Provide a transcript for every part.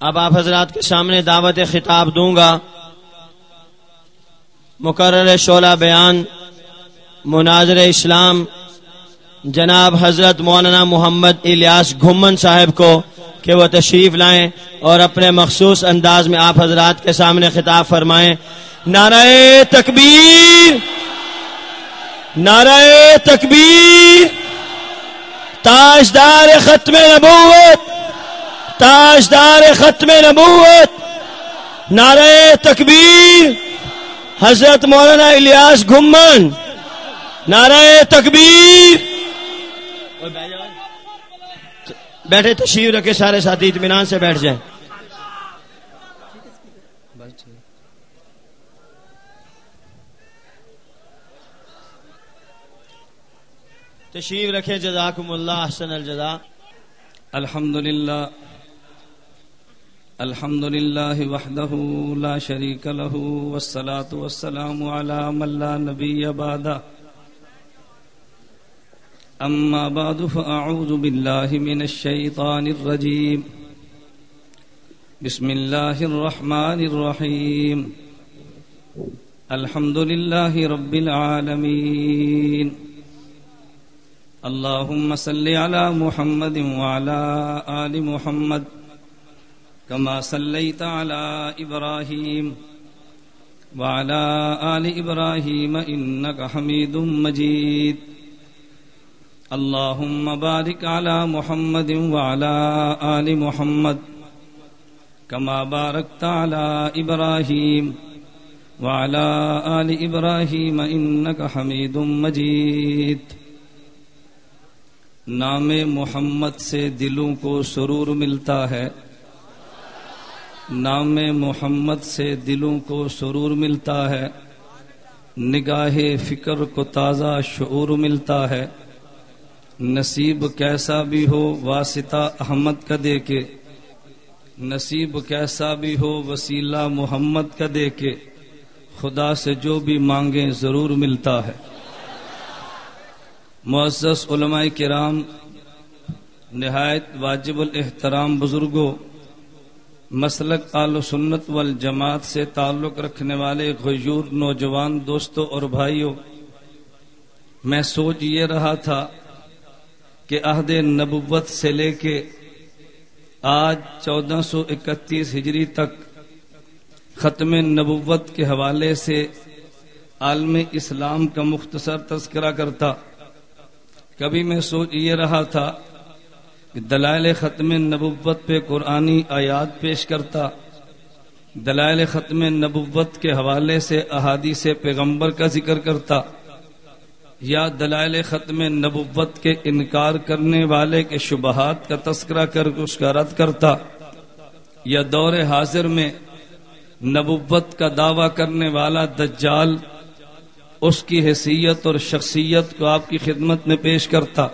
اب آپ حضرات کے سامنے دعوت خطاب دوں گا۔ مقرر شعلہ بیان، مناظر اسلام، جناب حضرت مولانا محمد الیاس گھمن صاحب کو کہ وہ تشریف لائیں اور اپنے مخصوص انداز میں آپ حضرات کے سامنے خطاب فرمائیں۔ نعرہ تکبیر نعرہ تکبیر، تاجدار ختم نبوت تاجدار ختم نبوت، نعرہ تکبیر، حضرت مولانا الیاس گھمن، نعرہ تکبیر۔ بیٹھے تشریف رکھے سارے ساتھی، اطمینان سے بیٹھ جائیں۔ تشریف رکھے، جزاکم اللہ حسن الجزا الحمد للہ الحمد لله وحده لا شريك له والصلاة والسلام على من لا نبي بعد۔ أما بعد فأعوذ بالله من الشيطان الرجيم بسم الله الرحمن الرحيم الحمد لله رب العالمين اللهم صل على محمد وعلى آل محمد۔ كما صليت على إبراهيم وعلى آل إبراهيم إنك حميد مجيد. اللهم بارك على محمد وعلى آل محمد كما باركت على إبراهيم وعلى آل إبراهيم إنك حميد مجيد. نام محمد سے دلوں کو سرور ملتا ہے۔ نام محمد سے دلوں کو سرور ملتا ہے۔ نگاہ فکر کو تازہ شعور ملتا ہے۔ نصیب کیسا بھی ہو واسطہ احمد کا دے کے۔ نصیب کیسا بھی ہو وسیلہ محمد کا دے کے۔ خدا سے جو بھی مانگیں ضرور ملتا ہے۔ معزز علماء کرام، نہایت واجب الاحترام بزرگوں مسلک آل و سنت والجماعت سے تعلق رکھنے والے غیور نوجوان دوستوں اور بھائیوں، میں سوچ یہ رہا تھا کہ عہد نبوت سے لے کے آج چودہ سو اکتیس ہجری تک ختم نبوت کے حوالے سے عالم اسلام کا مختصر تذکرہ کرتا۔ کبھی میں سوچ یہ رہا تھا دلائل ختم نبوت پہ قرآنی آیات پیش کرتا، دلائل ختم نبوت کے حوالے سے، احادیث پیغمبر کا ذکر کرتا، یا دلائل ختم نبوت کے انکار کرنے والے کے شبہات کا تذکرہ کر اس کا رد کرتا، یا دور حاضر میں نبوت کا دعویٰ کرنے والا دجال، اس کی حیثیت اور شخصیت کو آپ کی خدمت میں پیش کرتا۔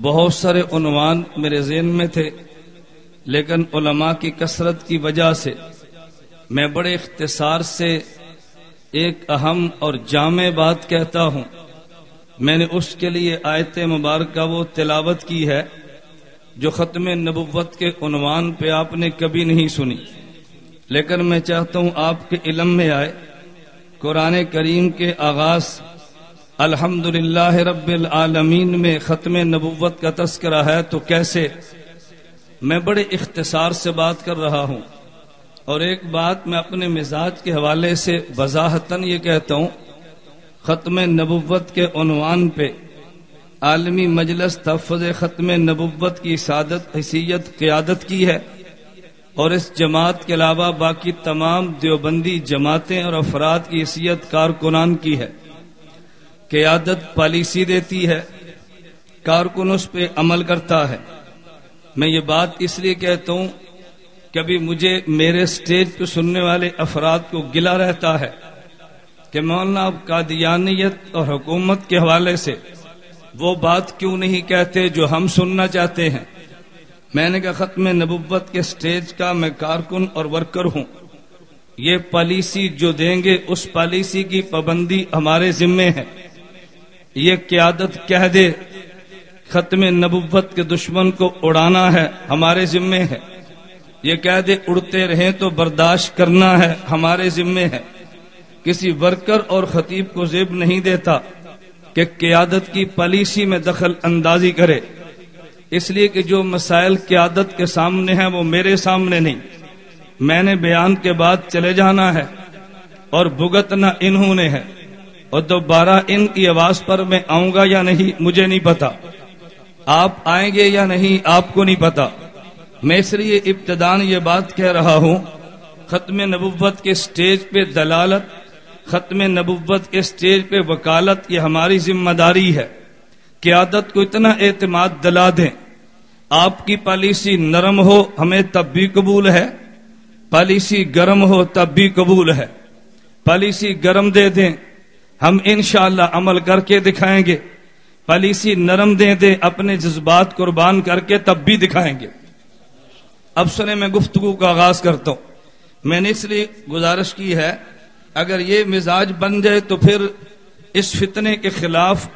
بہت سارے عنوان میرے ذہن میں تھے، لیکن علماء کی کثرت کی وجہ سے میں بڑے اختصار سے ایک اہم اور جامع بات کہتا ہوں۔ میں نے اس کے لیے آیت مبارکہ وہ تلاوت کی ہے جو ختم نبوت کے عنوان پہ آپ نے کبھی نہیں سنی۔ لیکن میں چاہتا ہوں آپ کے علم میں آئے، قرآن کریم کے آغاز الحمد للہ رب العالمین میں ختم نبوت کا تذکرہ ہے تو کیسے؟ میں بڑے اختصار سے بات کر رہا ہوں اور ایک بات میں اپنے مزاج کے حوالے سے وضاحتاً یہ کہتا ہوں، ختم نبوت کے عنوان پہ عالمی مجلس تفظ ختم نبوت کی سعادت، حیثیت، قیادت کی ہے اور اس جماعت کے علاوہ باقی تمام دیوبندی جماعتیں اور افراد کی حیثیت کارکنان کی ہے۔ قیادت پالیسی دیتی ہے، کارکن اس پہ عمل کرتا ہے۔ میں یہ بات اس لیے کہتا ہوں کبھی مجھے میرے سٹیج پہ سننے والے افراد کو گلا رہتا ہے کہ مولانا اب قادیانیت اور حکومت کے حوالے سے وہ بات کیوں نہیں کہتے جو ہم سننا چاہتے ہیں۔ میں نے کہا، ختم نبوت کے سٹیج کا میں کارکن اور ورکر ہوں۔ یہ پالیسی جو دیں گے، اس پالیسی کی پابندی ہمارے ذمے ہے۔ یہ قیادت کہہ دے، ختم نبوت کے دشمن کو اڑانا ہے، ہمارے ذمے ہے۔ یہ کہہ دے، اڑتے رہیں تو برداشت کرنا ہے، ہمارے ذمے ہے۔ کسی ورکر اور خطیب کو زیب نہیں دیتا کہ قیادت کی پالیسی میں دخل اندازی کرے۔ اس لیے کہ جو مسائل قیادت کے سامنے ہیں، وہ میرے سامنے نہیں۔ میں نے بیان کے بعد چلے جانا ہے اور بھگتنا انہوں نے ہے۔ اور دوبارہ ان کی آواز پر میں آؤں گا یا نہیں مجھے نہیں پتا۔ آپ آئیں گے یا نہیں آپ کو نہیں پتا۔ میں اس لیے ابتدان یہ بات کہہ رہا ہوں، ختم نبوت کے سٹیج پہ دلالت، ختم نبوت کے سٹیج پہ وکالت، یہ ہماری ذمہ داری ہے۔ قیادت کو اتنا اعتماد دلا دیں۔ آپ کی پالیسی نرم ہو، ہمیں تب بھی قبول ہے۔ پالیسی گرم ہو، تب بھی قبول ہے۔ پالیسی گرم دے دیں۔ ہم انشاءاللہ عمل کر کے دکھائیں گے۔ پالیسی نرم دے دیں اپنے جذبات قربان کر کے تب بھی دکھائیں گے۔ اب سنے میں گفتگو کا آغاز کرتا ہوں۔ میں نے اس لیے گزارش کی ہے، اگر یہ مزاج بن جائے تو پھر اس فتنے کے خلاف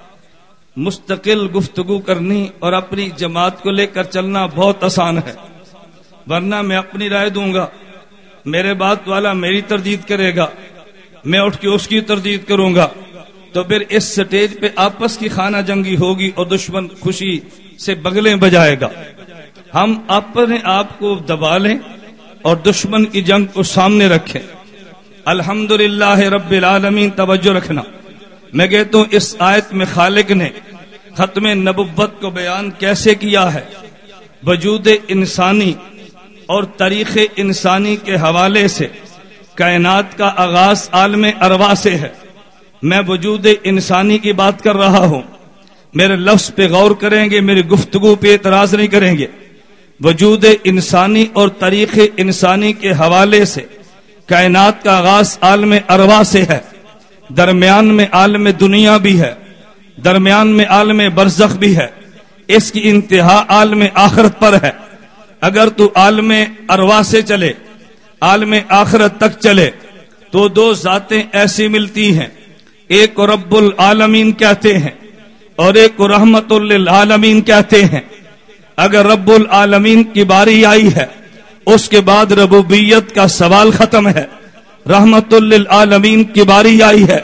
مستقل گفتگو کرنی اور اپنی جماعت کو لے کر چلنا بہت آسان ہے۔ ورنہ میں اپنی رائے دوں گا، میرے بات والا میری تردید کرے گا۔ میں اٹھ کے اس کی تردید کروں گا۔ تو پھر اس سٹیج پہ آپس کی خانہ جنگی ہوگی اور دشمن خوشی سے بگلیں بجائے گا۔ ہم اپنے آپ کو دبا لیں اور دشمن کی جنگ کو سامنے رکھیں۔ الحمد رب العالمین، توجہ رکھنا۔ میں کہتا ہوں، اس آیت میں خالق نے ختم نبوت کو بیان کیسے کیا ہے؟ وجود انسانی اور تاریخ انسانی کے حوالے سے۔ کائنات کا آغاز عالم اروا سے ہے۔ میں وجود انسانی کی بات کر رہا ہوں۔ میرے لفظ پہ غور کریں گے، میری گفتگو پہ اعتراض نہیں کریں گے۔ وجود انسانی اور تاریخ انسانی کے حوالے سے کائنات کا آغاز عالم اروا سے ہے۔ درمیان میں عالم دنیا بھی ہے۔ درمیان میں عالم برزخ بھی ہے۔ اس کی انتہا عالم آخرت پر ہے۔ اگر تو عالم اروا سے چلے عالم آخرت تک چلے، تو دو ذاتیں ایسی ملتی ہیں۔ ایک کو رب العالمین کہتے ہیں اور ایک کو رحمت للعالمین کہتے ہیں۔ اگر رب العالمین کی باری آئی ہے، اس کے بعد ربوبیت کا سوال ختم ہے۔ رحمت للعالمین کی باری آئی ہے،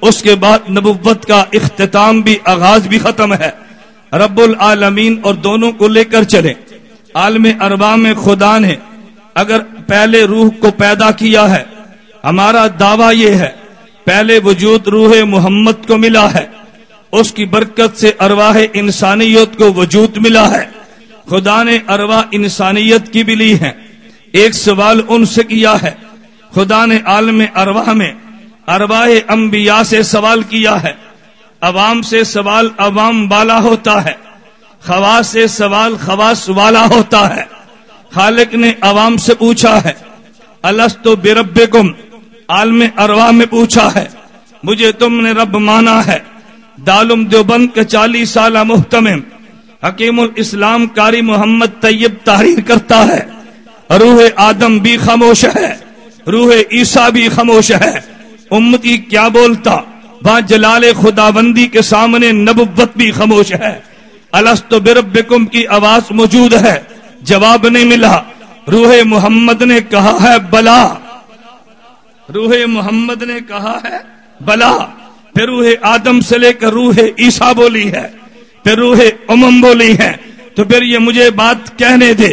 اس کے بعد نبوت کا اختتام بھی، آغاز بھی ختم ہے۔ رب العالمین اور دونوں کو لے کر چلے عالم اربا میں خدا نے اگر پہلے روح کو پیدا کیا ہے۔ ہمارا دعویٰ یہ ہے، پہلے وجود روح محمد کو ملا ہے۔ اس کی برکت سے ارواح انسانیت کو وجود ملا ہے۔ خدا نے ارواح انسانیت کی بھی لی ہے ایک سوال ان سے کیا ہے۔ خدا نے عالم ارواح میں ارواح انبیاء سے سوال کیا ہے۔ عوام سے سوال عوام بالا ہوتا ہے۔ خواص سے سوال خواص والا ہوتا ہے۔ خالق نے عوام سے پوچھا ہے السط برب کم عالم اروا میں پوچھا ہے، مجھے تم نے رب مانا ہے، دالم دیوبند کے چالیس سالہ محتم حکیم الاسلام کاری محمد طیب تحریر کرتا ہے، روح آدم بھی خاموش ہے، روح عیسیٰ بھی خاموش ہے، امتی کیا بولتا؟ وہاں جلال خدا بندی کے سامنے نبوت بھی خاموش ہے السط بربکم کی آواز موجود ہے۔ جواب نہیں ملا۔ روح محمد نے کہا ہے، بلا۔ روح محمد نے کہا ہے، بلا۔ پھر روح آدم سے لے کر روح عیسیٰ بولی ہے، پھر روح امم بولی ہے۔ تو پھر یہ مجھے بات کہنے دے۔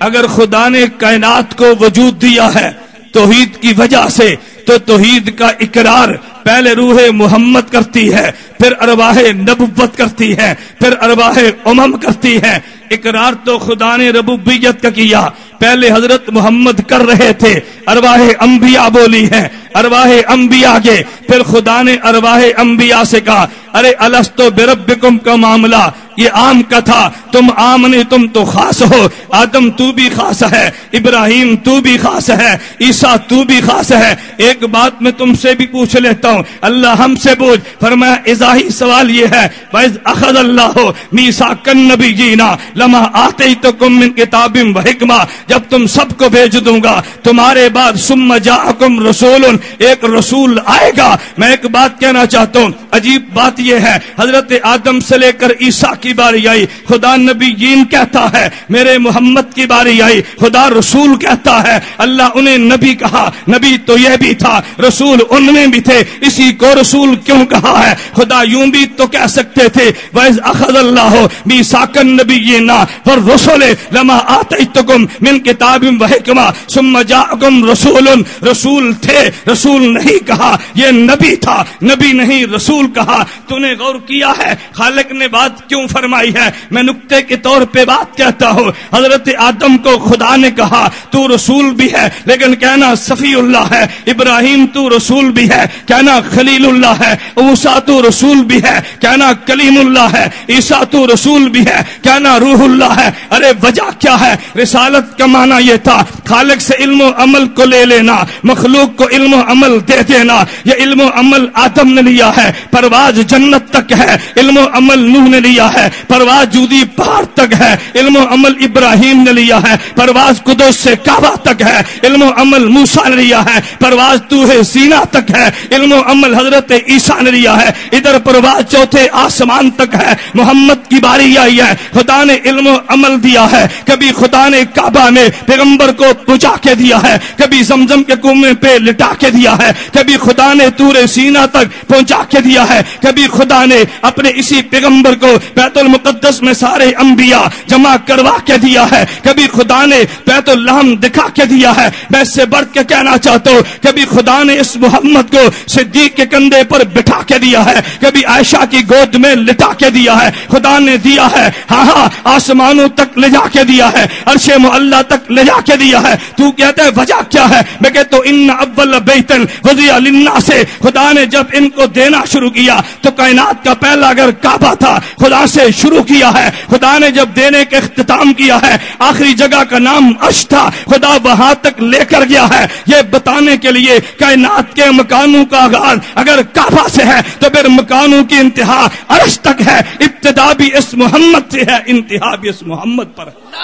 اگر خدا نے کائنات کو وجود دیا ہے توحید کی وجہ سے، تو توحید کا اقرار پہلے روح محمد کرتی ہے، پھر ارواح نبوت کرتی ہے، پھر ارواح امم کرتی ہے۔ اقرار تو خدا نے ربوبیت کا کیا۔ پہلے حضرت محمد کر رہے تھے، ارواح انبیاء بولی ہے ارواح انبیاء کے۔ پھر خدا نے ارواح انبیاء سے کہا، ارے السطو بربکم کا معاملہ یہ عام کا تھا، تم عام نہیں، تم تو خاص ہو۔ آدم تو بھی خاص ہے، ابراہیم تو بھی خاص ہے، عیسیٰ تو بھی خاص ہے۔ ایک بات میں تم سے بھی پوچھ لیتا ہوں، اللہ ہم سے بوجھ۔ فرمایا اضاحی سوال یہ ہے، وَإِذْ أَخَذَ اللَّهُ مِيسَاقَ النَّبِيِّينَ لَمَا آتَيْتُكُم مِّن كِتَابٍ وَحِكْمَةٍ۔ جب تم سب کو بھیج دوں گا، تمہارے بعد ثم جاءکم رسول، ایک رسول آئے گا۔ میں ایک بات کہنا چاہتا ہوں، عجیب بات یہ ہے، حضرت آدم سے لے کر عیسیٰ کی کی باری آئی، خدا نبی جین کہتا ہے، میرے محمد کی باری آئی، خدا رسول کہتا ہے، اللہ انہیں نبی کہا، نبی تو یہ بھی تھا، رسول ان میں بھی تھے، اسی کو رسول کیوں کہا ہے؟ خدا یوں بھی تو کہہ سکتے تھے ویز اخذ وَإِذْ أَخَذَ اللَّهُ مِيثَاقَ النَّبِيِّينَ وَالرُّسُلِ لَمَا آتَيْتُكُم مِّن كِتَابٍ وَحِكْمَةٍ ثُمَّ جَاءَكُمْ رَسُولٌ، رسول تھے، رسول نہیں کہا، یہ نبی تھا، نبی نہیں رسول کہا، تو نے غور کیا ہے، خالق نے بات کیوں فرمائی ہے۔ میں نقطے کے طور پہ بات کہتا ہوں۔ حضرت آدم کو خدا نے کہا، تو رسول بھی ہے، لیکن کہنا صفی اللہ ہے۔ ابراہیم تو رسول بھی ہے، کہنا خلیل اللہ ہے۔ اوسا تو رسول بھی ہے، کہنا کلیم اللہ ہے۔ عیسا تو رسول بھی ہے، کہنا روح اللہ ہے۔ ارے، وجہ کیا ہے؟ رسالت کا معنی یہ تھا، خالق سے علم و عمل کو لے لینا، مخلوق کو علم و عمل دے دینا۔ یہ علم و عمل آدم نے لیا ہے، پرواز جنت تک ہے۔ علم و عمل نوح نے لیا ہے۔ پرواز جودی پہاڑ تک ہے، علم و عمل ابراہیم نے لیا ہے، پرواز قدس سے کعبہ تک ہے، علم و عمل موسا نے لیا ہے، پرواز توہ سینا تک ہے، علم و عمل حضرت عیسیٰ نے لیا ہے، ادھر پرواز چوتھے آسمان تک ہے، محمد کی باری آئی ہے، خدا نے علم و عمل دیا ہے، کبھی خدا نے کعبہ میں پیغمبر کو پہنچا کے دیا ہے، کبھی زمزم کے کنویں پہ لٹا کے دیا ہے، کبھی خدا نے تور سینا تک پہنچا کے دیا ہے، کبھی خدا نے اپنے اسی پیغمبر کو بیت المقدس میں سارے انبیاء جمع کروا کے دیا ہے۔ کبھی خدا نے بیت الحم دکھا کے دیا ہے۔ میں اس سے بڑھ کے کہنا چاہتا ہوں، کبھی خدا نے اس محمد کو صدیق کے کندھے پر بٹھا کے دیا ہے۔ کبھی عائشہ کی گود میں لٹا کے دیا ہے۔ خدا نے دیا ہے ہاں ہاں آسمانوں تک لے جا کے دیا ہے۔ عرش معلہ تک لے جا کے دیا ہے۔ تو کہتا ہے، وجہ کیا ہے؟ میں کہتا ہوں، ان اول بیتن وضیع للناس۔ سے خدا نے جب ان کو دینا شروع کیا تو کائنات کا پہلا اگر کعبہ تھا۔ خدا سے شروع کیا ہے۔ خدا نے جب دینے کے اختتام کیا ہے، آخری جگہ کا نام عرش تھا، خدا وہاں تک لے کر گیا ہے۔ یہ بتانے کے لیے کائنات کے مکانوں کا آغاز اگر کعبہ سے ہے، تو پھر مکانوں کی انتہا عرش تک ہے۔ ابتدا بھی اس محمد سے ہے، انتہا بھی اس محمد پر ہے۔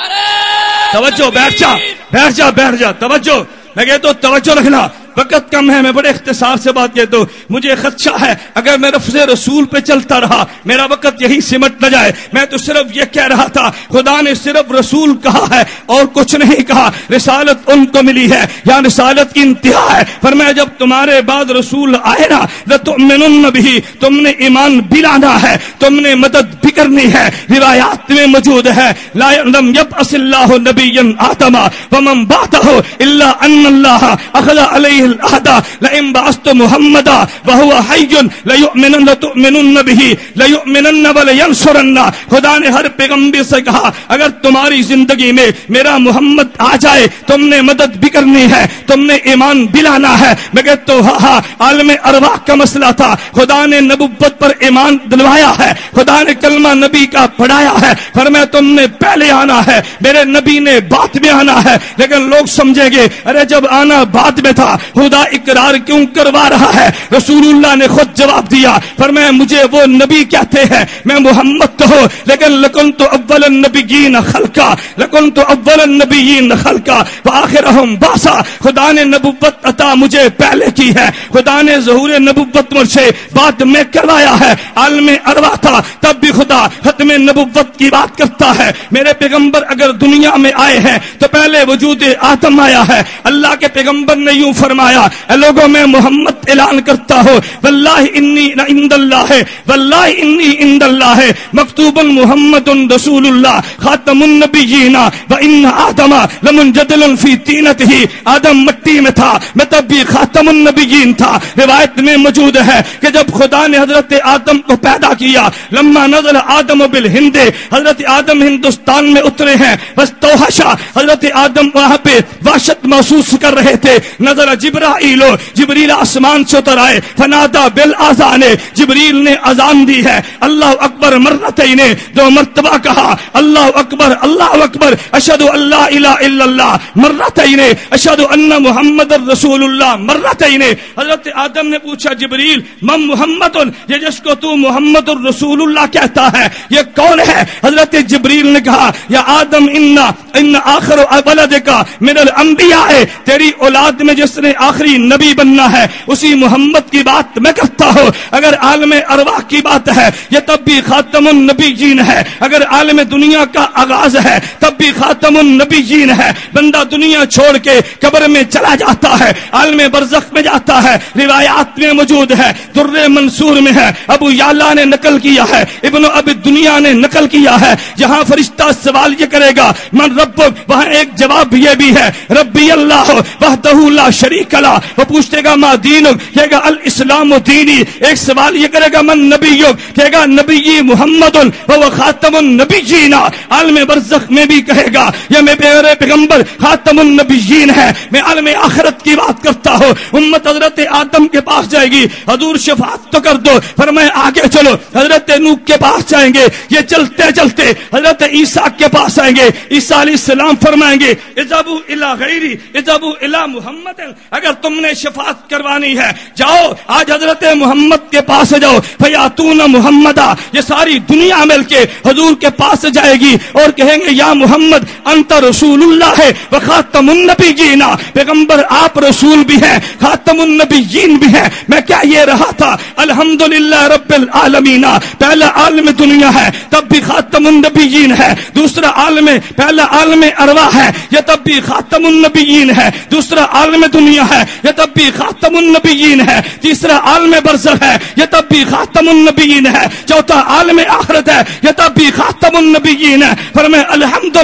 توجہ، بیٹھ جا بیٹھ جا بیٹھ جا، توجہ۔ میں کہتا ہوں توجہ رکھنا۔ وقت کم ہے، میں بڑے اختصار سے بات کہتا ہوں۔ مجھے خدشہ ہے، اگر میں رفظ رسول پہ چلتا رہا، میرا وقت یہی سمٹ نہ جائے۔ میں تو صرف یہ کہہ رہا تھا، خدا نے صرف رسول کہا ہے اور کچھ نہیں کہا۔ رسالت ان کو ملی ہے، یا رسالت کی انتہا ہے۔ پر میں جب تمہارے بعد رسول آئے نا، لتؤمنن بھی تم نے ایمان بلانا ہے، تم نے مدد بھی کرنی ہے۔ روایات میں موجود ہے، لا لم یبعث اللہ نبی آدم ومن بعده الا ان اللہ اخذ علیہ العهد لئن بعثت محمدا، وهو حي ليؤمنن لتؤمنن به ليؤمنن ولينصرن خدا نے ہر پیغمبر سے کہا، اگر تمہاری زندگی میں میرا محمد آ جائے، تم نے مدد بھی کرنی ہے، تم نے ایمان بلانا ہے. میں کہتا ہوں ہاں ہاں عالم ارواح کا مسئلہ تھا. خدا نے نبوت پر ایمان دلوایا ہے، خدا نے کلمہ نبی کا پڑھایا ہے. فرمایا، تم نے پہلے آنا ہے، میرے نبی نے بعد میں آنا ہے. لیکن لوگ سمجھیں گے، ارے جب آنا بعد میں تھا خدا اقرار کیوں کروا رہا ہے؟ رسول اللہ نے خود جواب دیا، فرمایا، مجھے وہ نبی کہتے ہیں، میں محمد تو ہوں، لیکن لکن تو اول النبیین خلقا لکن تو اول النبیین خلقا، وآخرہم باسا، خدا نے نبوت عطا مجھے پہلے کی ہے، خدا نے ظہور نبوت مجھ سے بات میں کروایا ہے، عالم اروا تھا، تب بھی خدا ختم نبوت کی بات کرتا ہے۔ میرے پیغمبر اگر دنیا میں آئے ہیں، تو پہلے وجود آدم آیا ہے، اللہ کے پیغمبر نے یوں فرمایا فرمایا، اے لوگوں، میں محمد اعلان کرتا ہوں، واللہ انی عند اللہ ہے واللہ انی عند اللہ ہے مکتوب محمد رسول اللہ خاتم النبیین و ان آدم لمن جدل فی تینت ہی آدم مٹی میں تھا، میں تب بھی خاتم النبیین تھا، روایت میں موجود ہے کہ جب خدا نے حضرت آدم کو پیدا کیا، لما نظر آدم بالہند، حضرت آدم ہندوستان میں اترے ہیں، بس توحشا حضرت آدم وہاں پہ وحشت محسوس کر رہے تھے، نظر عجیب جبرائیل جبریل آسمان سے اتر آئے فنادا بل آزان جبریل نے اذان دی ہے۔ اللہ اکبر مرتين نے دو مرتبہ کہا، اللہ اکبر اللہ اکبر اشہد اللہ الہ الا اللہ مرتين نے اشہد ان محمد رسول اللہ مرتين نے۔ حضرت آدم نے پوچھا، جبریل، من محمد؟ یہ جس کو تو محمد الرسول اللہ کہتا ہے، یہ کون ہے؟ حضرت جبریل نے کہا، یا آدم ان ان آخر ولد کا من الانبیاء ہے تیری اولاد میں جس نے آخری نبی بننا ہے، اسی محمد کی بات میں کرتا ہوں۔ اگر عالم ارواح کی بات ہے، یہ تب بھی خاتم النبی جین ہے۔ اگر عالم دنیا کا آغاز ہے، تب بھی خاتم النبی جین ہے۔ بندہ دنیا چھوڑ کے قبر میں چلا جاتا ہے، عالم برزخ میں جاتا ہے۔ روایات میں موجود ہے، در منصور میں ہے۔ ابو یالا نے نقل کیا ہے، ابن اب دنیا نے نقل کیا ہے۔ جہاں فرشتہ سوال یہ کرے گا، من رب، وہاں ایک جواب یہ بھی ہے، ربی اللہ وحدہ لا شریک لا وہ پوچھتے گا ما دین کہے گا، الاسلام دینی۔ ایک سوال یہ کرے گا، من نبی کہے گا، نبی محمد وہ خاتم النبی جینا عالم برزخ میں بھی کہے گا یہ میں پیغمبر پیغمبر، خاتم النبیین ہے میں عالم آخرت کی بات کرتا ہوں۔ امت حضرت آدم کے پاس جائے گی۔ حضور شفاعت تو کر دو۔ پر میں آگے چلو۔ حضرت نوک کے پاس جائیں گے۔ یہ چلتے چلتے حضرت عیسیٰ کے پاس آئیں گے۔ عیسیٰ علیہ السلام فرمائیں گے اجابو الہ غیری اجابو الہ محمد اگر تم نے شفاعت کروانی ہے، جاؤ، آج حضرت محمد کے پاس جاؤ۔ فیاتون محمدہ یہ ساری دنیا مل کے حضور کے پاس جائے گی اور کہیں گے، یا محمد، انت رسول اللہ ہے وہ خاتم النبی جینا پیغمبر آپ رسول بھی ہیں، خاتم النبی جین بھی ہیں۔ میں کیا یہ رہا تھا؟ الحمد رب العالمین، پہلا عالم دنیا ہے، تب بھی خاتم النبیین ہے۔ دوسرا عالم، پہلا عالم اروا ہے، یہ تب بھی خاتم النبیین ہے۔ دوسرا عالم دنیا ہے، یہ تب بھی خاتم النبیین ہے۔ تیسرا عالم برزخ ہے، یہ تب بھی خاتم النبیین ہے۔ چوتھا عالم آخرت ہے، یہ تب بھی خاتم النبیین ہے۔ فرمائے الحمد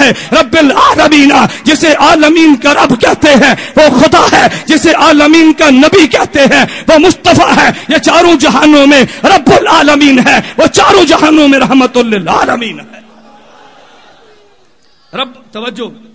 ہے، رب العالمین، جسے عالمین کا رب کہتے ہیں، وہ خدا ہے، جسے عالمین کا نبی کہتے ہیں، وہ مصطفیٰ ہے۔ یہ چاروں جہانوں میں رب العالمین ہے، وہ چاروں جہانوں میں رحمت للعالمین ہے۔ رب، توجہ۔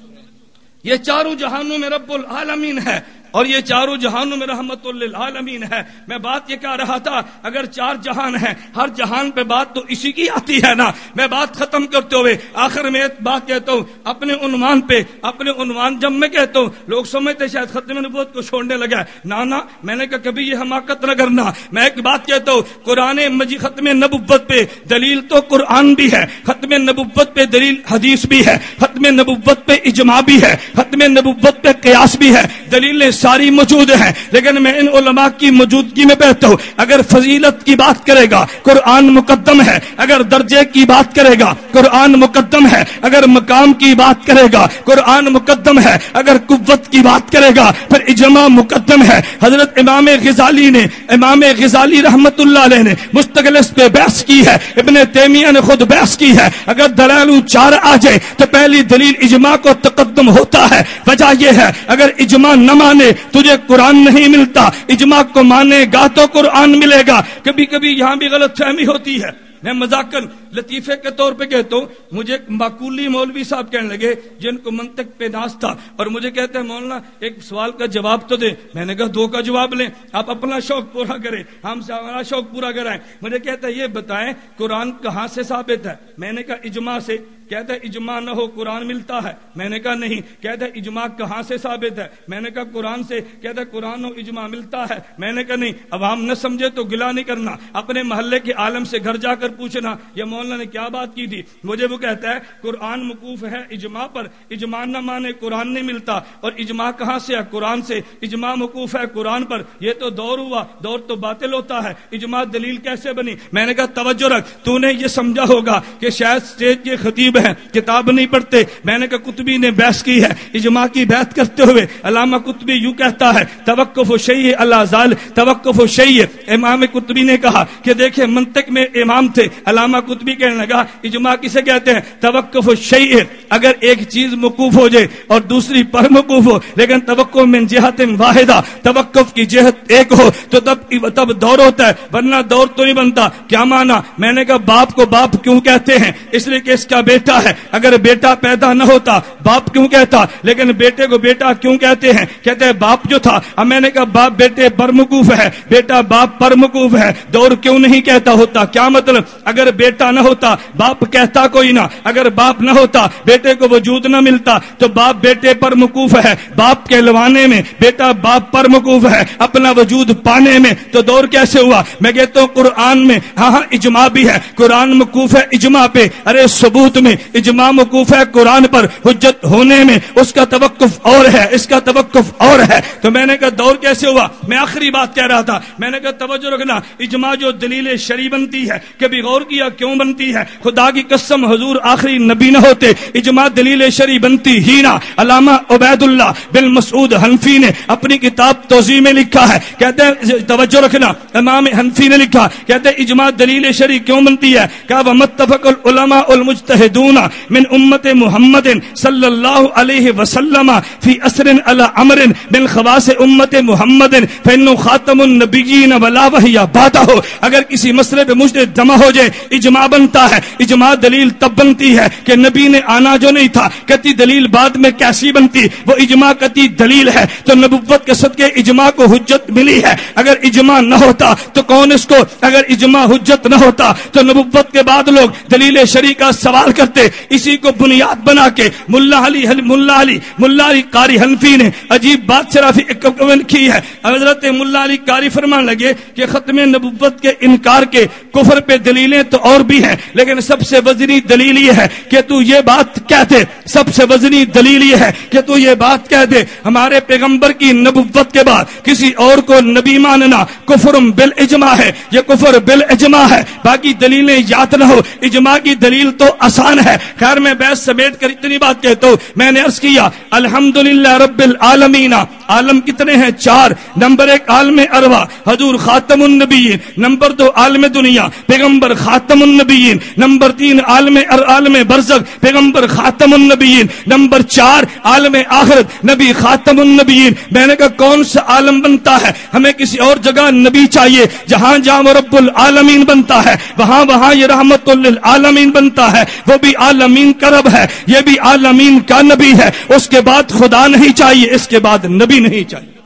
یہ چاروں جہانوں میں رب العالمین ہے۔ اور یہ چاروں جہانوں میں رحمت للعالمین ہے۔ میں بات یہ کہہ رہا تھا، اگر چار جہان ہیں، ہر جہان پہ بات تو اسی کی آتی ہے نا۔ میں بات ختم کرتے ہوئے آخر میں ایک بات کہتا ہوں۔ اپنے عنوان پہ، اپنے عنوان جب میں کہتا ہوں، لوگ سمجھتے شاید ختم نبوت کو چھوڑنے لگا نانا میں نے کہا کبھی یہ حماقت نہ کرنا۔ میں ایک بات کہتا ہوں، قرآن مجی ختم نبوت پہ دلیل تو قرآن بھی ہے۔ ختم نبوت پہ دلیل حدیث بھی ہے۔ ختم نبوت پہ اجماع بھی ہے۔ ختم نبوت پہ قیاس بھی ہے۔ دلیل ساری موجود ہیں، لیکن میں ان علماء کی موجودگی میں بیٹھتا ہوں۔ اگر فضیلت کی بات کرے گا، قرآن مقدم ہے۔ اگر درجے کی بات کرے گا، قرآن مقدم ہے۔ اگر مقام کی بات کرے گا، قرآن مقدم ہے۔ اگر قوت کی بات کرے گا، پھر اجماع مقدم ہے۔ حضرت امام غزالی نے، امام غزالی رحمت اللہ علیہ نے مستقل اس پہ بحث کی ہے۔ ابن تیمیہ نے خود بحث کی ہے۔ اگر دلالو چار آ جائے، تو پہلی دلیل اجماع کو تقدم ہوتا ہے۔ وجہ یہ ہے، اگر اجماع نہ مانے تجھے قرآن نہیں ملتا، اجماع کو مانے گا تو قرآن ملے گا۔ کبھی کبھی یہاں بھی غلط فہمی ہوتی ہے۔ میں مذاکر لطیفے کے طور پہ کہتا ہوں، مجھے معقولی مولوی صاحب کہنے لگے، جن کو منطق پہ ناس تھا، اور مجھے کہتے ہیں، مولانا، ایک سوال کا جواب تو دے۔ میں نے کہا، دو کا جواب لیں۔ آپ اپنا شوق پورا کریں۔ ہم سے ہمارا شوق پورا کرائیں۔ مجھے کہتا ہے، یہ بتائیں، قرآن کہاں سے ثابت ہے؟ میں نے کہا، اجماع سے۔ کہتے اجماع نہ ہو، قرآن ملتا ہے۔ میں نے کہا، نہیں۔ کہتے اجماع کہاں سے ثابت ہے؟ میں نے کہا، قرآن سے۔ کہتے قرآن و اجماع ملتا ہے۔ میں نے کہا، نہیں۔ اب ہم نہ سمجھے تو گلا نہیں کرنا۔ اپنے محلے کے عالم سے گھر جا کر پوچھنا۔ یہ مولانا نے کیا بات کی تھی؟ مجھے وہ کہتا ہے، قرآن مقوف ہے اجماع پر۔ اجماع نہ مانے قرآن نہیں ملتا۔ اور اجماع کہاں سے ہے؟ قرآن سے۔ اجماع مقوف ہے قرآن پر۔ یہ تو دور ہوا۔ دور تو باطل ہوتا ہے۔ اجماع دلیل کیسے بنی؟ میں نے کہا، توجہ رکھ۔ تو نے یہ سمجھا ہوگا کہ شاید اسٹیج کے خطیب ہیں، کتاب نہیں پڑھتے۔ میں نے کہا کتبی نے بحث کی ہے۔ اجماع کی بحث کرتے ہوئے علامہ کتبی یوں کہتا ہے، توقف و شعی اللہ زال توقف و شعی امام کتبی نے کہا کہ دیکھیں، منطق میں امام تھے۔ علامہ کتبی کہنے لگا، اجماع کسے کہتے ہیں؟ توقف و شعی اگر ایک چیز مقوف ہو جائے اور دوسری پر مقوف ہو، لیکن توقع میں جہت واحدہ، توقف کی جہت ایک ہو، تو تب تب دور ہوتا ہے۔ ورنہ دور تو نہیں بنتا۔ کیا مانا؟ میں نے کہا، باپ کو باپ کیوں کہتے ہیں؟ اس لیے کہ اس کا بیٹا ہے۔ اگر بیٹا پیدا نہ ہوتا، باپ کیوں کہتا؟ لیکن بیٹے کو بیٹا کیوں کہتے ہیں؟ کہتے ہیں، باپ جو تھا۔ اب میں نے کہا، باپ بیٹے برمقوف ہے۔ بیٹا باپ پرمقوف ہے۔ دور کیوں نہیں کہتا ہوتا؟ کیا مطلب؟ اگر بیٹا نہ ہوتا، باپ کہتا کوئی نہ۔ اگر باپ نہ ہوتا، بیٹے کو وجود نہ ملتا، تو باپ بیٹے پر مقوف ہے۔ باپ کے لوانے میں بیٹا باپ پر مقوف ہے۔ اپنا وجود پانے میں تو دور کیسے ہوا؟ میں کہتا ہوں، قرآن میں ہاں ہاں اجماع بھی ہے۔ قرآن مقوف ہے، اجماع پہ۔ ارے، ثبوت میں۔ میں اجماع مقوف ہے قرآن پر، حجت ہونے میں۔ اس کا توقف اور ہے، اس کا توقف اور ہے۔ تو میں نے کہا دور کیسے ہوا؟ میں آخری بات کہہ رہا تھا۔ میں نے کہا توجہ رکھنا، اجماع جو دلیل شری بنتی ہے، کبھی غور کیا کیوں بنتی ہے؟ خدا کی قسم حضور آخری نبی نہ ہوتے، اجماع دلیل شری بنتی ہی نہ۔ علامہ عبید اللہ بن مسعود حنفی نے اپنی کتاب توضیع میں لکھا ہے۔ کہتے ہیں، توجہ رکھنا، امام حنفی نے لکھا۔ کہتے ہیں، اجماع دلیل شری کیوں بنتی ہے؟ کہ وہ متفق العلماء المجتہدون من امت محمد صلی اللہ علیہ وسلم فی اسر علی عمر بن خواص امت محمد فانه خاتم النبیین ولا وحی باتا ہو اگر کسی مسئلے پہ مجھے جمع ہو جائے، اجماع بنتا ہے، اجماع دلیل تب بنتی ہے کہ نبی نے آنا جو نہیں تھا، کتی دلیل بعد میں کیسی بنتی؟ وہ اجماع کتی دلیل ہے تو نبوت کے صدقے اجماع کو حجت ملی ہے۔ اگر اجماع نہ ہوتا تو کون اس کو؟ اگر اجماع حجت نہ ہوتا تو نبوت کے بعد لوگ دلیل شریع کا سوال کرتے کرتے اسی کو بنیاد بنا کے ملا علی ملا علی ملا علی قاری حنفی نے عجیب بات شرافی کی ہے۔ حضرت ملا علی قاری فرمان لگے کہ ختم نبوت کے انکار کے کفر پہ دلیلیں تو اور بھی ہیں، لیکن سب سے وزنی دلیل یہ ہے کہ تو یہ بات کہتے سب سے وزنی دلیل یہ ہے کہ تو یہ بات کہہ دے۔ ہمارے پیغمبر کی نبوت کے بعد کسی اور کو نبی ماننا کفر بل اجماع ہے، یہ کفر بل اجماع ہے۔ باقی دلیلیں یاد نہ ہو، اجماع کی دلیل تو آسان ہے۔ ہے۔ خیر میں بیس سمیٹ کر اتنی بات کہتا ہوں۔ میں نے عرض کیا الحمد رب العالمین، عالم کتنے ہیں؟ چار۔ نمبر ایک، عالم اروا، حضور خاتم النبیین۔ نمبر دو، عالم دنیا، پیغمبر خاتم النبیین۔ نمبر تین، عالم عالم برزق پیغمبر خاتم النبیین۔ نمبر چار، عالم آخرت، نبی خاتم النبیین۔ میں نے کہا، کون سا عالم بنتا ہے؟ ہمیں کسی اور جگہ نبی چاہیے، جہاں جہاں رب العالمین بنتا ہے، وہاں وہاں یہ رحمت للعالمین بنتا ہے۔ وہ بھی بھی عالمین کا رب ہے، یہ بھی عالمین کا نبی ہے۔ اس کے بعد خدا نہیں چاہیے، اس کے بعد نبی نہیں چاہیے۔